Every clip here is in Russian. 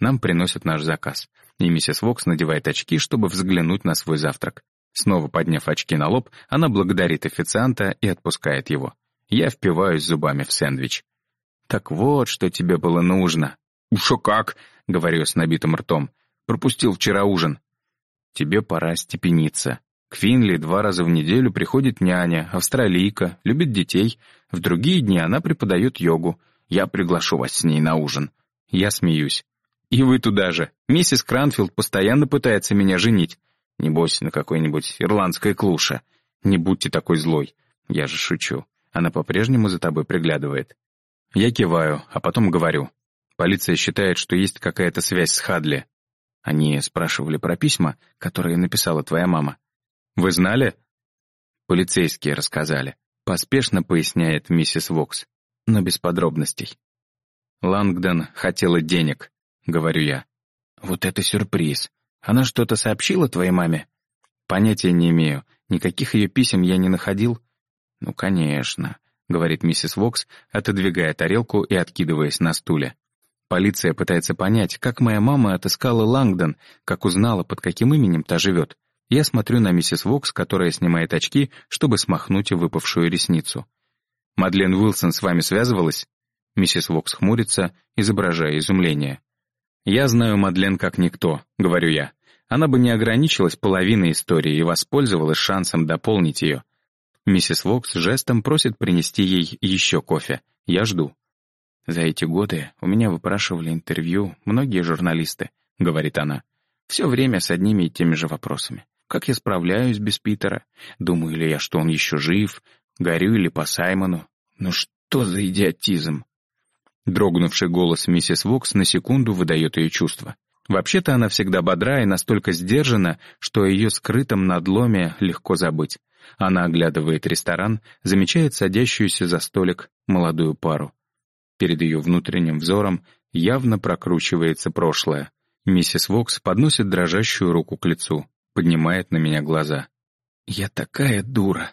Нам приносят наш заказ, и миссис Вокс надевает очки, чтобы взглянуть на свой завтрак. Снова подняв очки на лоб, она благодарит официанта и отпускает его. Я впиваюсь зубами в сэндвич. «Так вот, что тебе было нужно». «Уж как?» — говорю с набитым ртом. «Пропустил вчера ужин». «Тебе пора степениться. К Финли два раза в неделю приходит няня, австралийка, любит детей. В другие дни она преподает йогу. Я приглашу вас с ней на ужин». Я смеюсь. «И вы туда же. Миссис Кранфилд постоянно пытается меня женить. Небось, на какой-нибудь ирландской клуше. Не будьте такой злой. Я же шучу. Она по-прежнему за тобой приглядывает. Я киваю, а потом говорю. Полиция считает, что есть какая-то связь с Хадли. Они спрашивали про письма, которые написала твоя мама. Вы знали? Полицейские рассказали. Поспешно поясняет миссис Вокс, но без подробностей. Лангдон хотела денег, говорю я. Вот это сюрприз. Она что-то сообщила твоей маме? Понятия не имею. Никаких ее писем я не находил. Ну, конечно, говорит миссис Вокс, отодвигая тарелку и откидываясь на стуле. Полиция пытается понять, как моя мама отыскала Лангдон, как узнала, под каким именем та живет. Я смотрю на миссис Вокс, которая снимает очки, чтобы смахнуть выпавшую ресницу. «Мадлен Уилсон с вами связывалась?» Миссис Вокс хмурится, изображая изумление. «Я знаю Мадлен как никто», — говорю я. Она бы не ограничилась половиной истории и воспользовалась шансом дополнить ее. Миссис Вокс жестом просит принести ей еще кофе. Я жду. «За эти годы у меня выпрашивали интервью многие журналисты», — говорит она. «Все время с одними и теми же вопросами. Как я справляюсь без Питера? Думаю ли я, что он еще жив? Горю ли по Саймону? Ну что за идиотизм? Дрогнувший голос миссис Вокс на секунду выдает ее чувства. Вообще-то она всегда бодра и настолько сдержана, что о ее скрытом надломе легко забыть. Она оглядывает ресторан, замечает садящуюся за столик молодую пару. Перед ее внутренним взором явно прокручивается прошлое. Миссис Вокс подносит дрожащую руку к лицу поднимает на меня глаза. «Я такая дура.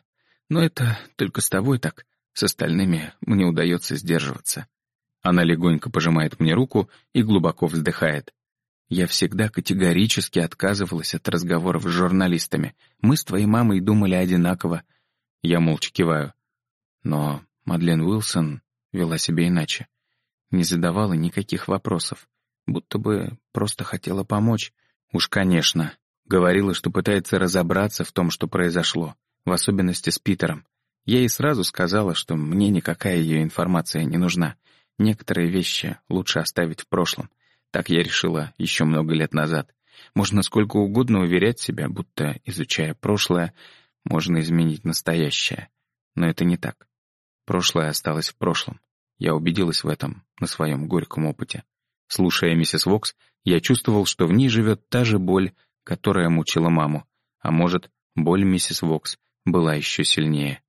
Но это только с тобой так. С остальными мне удается сдерживаться». Она легонько пожимает мне руку и глубоко вздыхает. «Я всегда категорически отказывалась от разговоров с журналистами. Мы с твоей мамой думали одинаково». Я молча киваю. Но Мадлен Уилсон вела себя иначе. Не задавала никаких вопросов. Будто бы просто хотела помочь. Уж, конечно, Говорила, что пытается разобраться в том, что произошло, в особенности с Питером. Я ей сразу сказала, что мне никакая ее информация не нужна. Некоторые вещи лучше оставить в прошлом. Так я решила еще много лет назад. Можно сколько угодно уверять себя, будто, изучая прошлое, можно изменить настоящее. Но это не так. Прошлое осталось в прошлом. Я убедилась в этом на своем горьком опыте. Слушая миссис Вокс, я чувствовал, что в ней живет та же боль, которая мучила маму, а может, боль миссис Вокс была еще сильнее.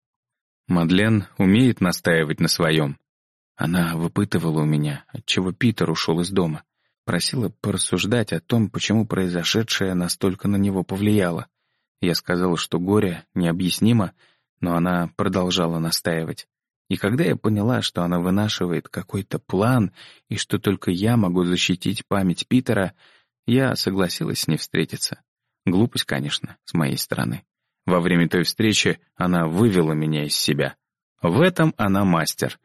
Мадлен умеет настаивать на своем. Она выпытывала у меня, отчего Питер ушел из дома. Просила порассуждать о том, почему произошедшее настолько на него повлияло. Я сказал, что горе необъяснимо, но она продолжала настаивать. И когда я поняла, что она вынашивает какой-то план и что только я могу защитить память Питера, я согласилась с ней встретиться. Глупость, конечно, с моей стороны. Во время той встречи она вывела меня из себя. В этом она мастер.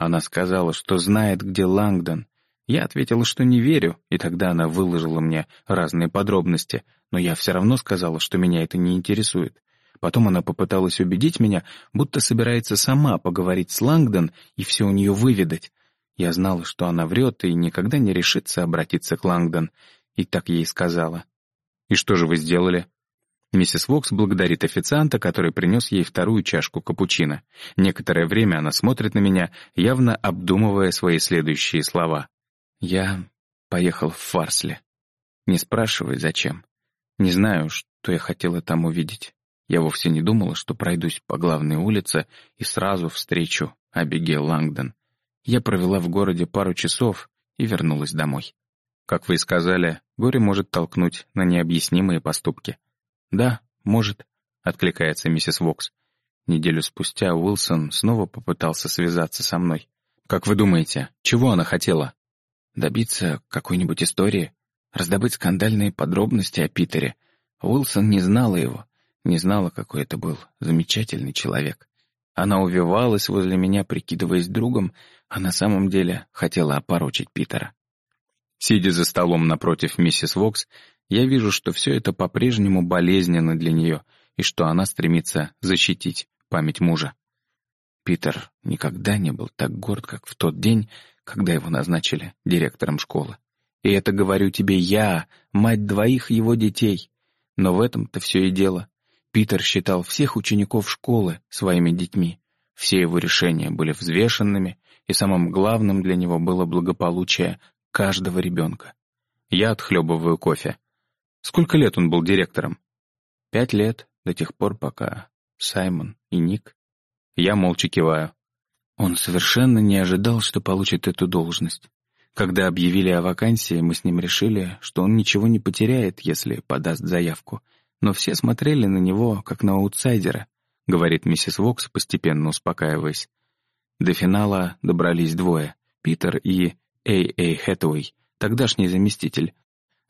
Она сказала, что знает, где Лангдон. Я ответила, что не верю, и тогда она выложила мне разные подробности, но я все равно сказала, что меня это не интересует. Потом она попыталась убедить меня, будто собирается сама поговорить с Лангдон и все у нее выведать. Я знала, что она врет и никогда не решится обратиться к Лангдон, и так ей сказала. «И что же вы сделали?» Миссис Вокс благодарит официанта, который принес ей вторую чашку капучино. Некоторое время она смотрит на меня, явно обдумывая свои следующие слова. «Я поехал в Фарсли. Не спрашивай, зачем. Не знаю, что я хотела там увидеть. Я вовсе не думала, что пройдусь по главной улице и сразу встречу Абигейл Лангдон. Я провела в городе пару часов и вернулась домой. Как вы и сказали, горе может толкнуть на необъяснимые поступки. «Да, может», — откликается миссис Вокс. Неделю спустя Уилсон снова попытался связаться со мной. «Как вы думаете, чего она хотела?» добиться какой-нибудь истории, раздобыть скандальные подробности о Питере. Уилсон не знала его, не знала, какой это был замечательный человек. Она увивалась возле меня, прикидываясь другом, а на самом деле хотела опорочить Питера. Сидя за столом напротив миссис Вокс, я вижу, что все это по-прежнему болезненно для нее и что она стремится защитить память мужа. Питер никогда не был так горд, как в тот день, когда его назначили директором школы. И это говорю тебе я, мать двоих его детей. Но в этом-то все и дело. Питер считал всех учеников школы своими детьми. Все его решения были взвешенными, и самым главным для него было благополучие каждого ребенка. Я отхлебываю кофе. Сколько лет он был директором? Пять лет, до тех пор, пока Саймон и Ник. Я молча киваю. Он совершенно не ожидал, что получит эту должность. Когда объявили о вакансии, мы с ним решили, что он ничего не потеряет, если подаст заявку. Но все смотрели на него, как на аутсайдера, говорит миссис Вокс, постепенно успокаиваясь. До финала добрались двое — Питер и Эй Эй Хэтэуэй, тогдашний заместитель.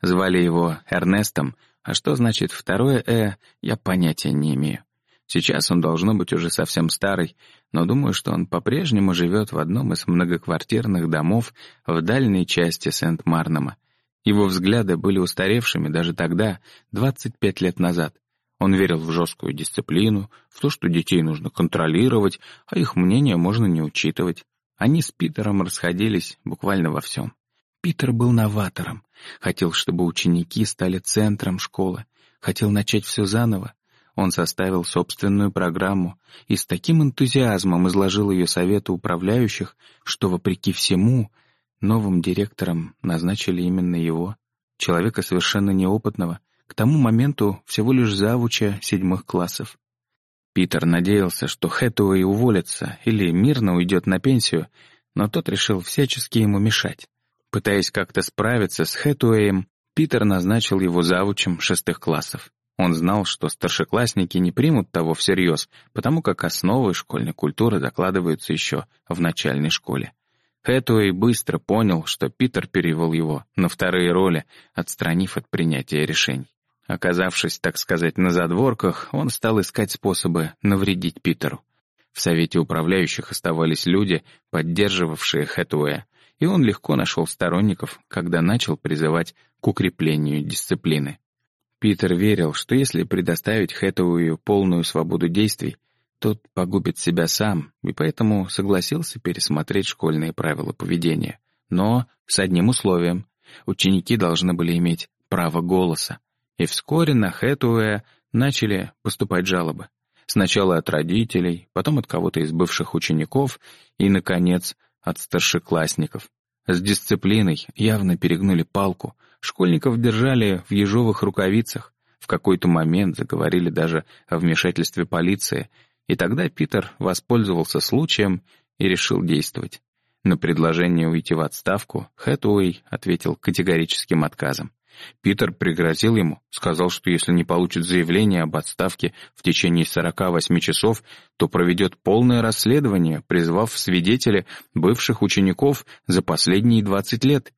Звали его Эрнестом, а что значит второе «э», я понятия не имею. Сейчас он должно быть уже совсем старый, но думаю, что он по-прежнему живет в одном из многоквартирных домов в дальней части Сент-Марнама. Его взгляды были устаревшими даже тогда, 25 лет назад. Он верил в жесткую дисциплину, в то, что детей нужно контролировать, а их мнение можно не учитывать. Они с Питером расходились буквально во всем. Питер был новатором, хотел, чтобы ученики стали центром школы, хотел начать все заново, он составил собственную программу и с таким энтузиазмом изложил ее совету управляющих, что, вопреки всему, новым директором назначили именно его, человека совершенно неопытного, к тому моменту всего лишь завуча седьмых классов. Питер надеялся, что Хэтэуэй уволится или мирно уйдет на пенсию, но тот решил всячески ему мешать. Пытаясь как-то справиться с Хэтэуэем, Питер назначил его завучем шестых классов. Он знал, что старшеклассники не примут того всерьез, потому как основы школьной культуры закладываются еще в начальной школе. Хэтуэй быстро понял, что Питер перевел его на вторые роли, отстранив от принятия решений. Оказавшись, так сказать, на задворках, он стал искать способы навредить Питеру. В совете управляющих оставались люди, поддерживавшие Хэтуэя, и он легко нашел сторонников, когда начал призывать к укреплению дисциплины. Питер верил, что если предоставить Хэтэуэю полную свободу действий, тот погубит себя сам, и поэтому согласился пересмотреть школьные правила поведения. Но с одним условием — ученики должны были иметь право голоса. И вскоре на Хэтэуэя начали поступать жалобы. Сначала от родителей, потом от кого-то из бывших учеников и, наконец, от старшеклассников. С дисциплиной явно перегнули палку, школьников держали в ежовых рукавицах, в какой-то момент заговорили даже о вмешательстве полиции, и тогда Питер воспользовался случаем и решил действовать. На предложение уйти в отставку Хэтуэй ответил категорическим отказом. Питер пригрозил ему, сказал, что если не получит заявление об отставке в течение 48 часов, то проведет полное расследование, призвав в свидетели бывших учеников за последние 20 лет,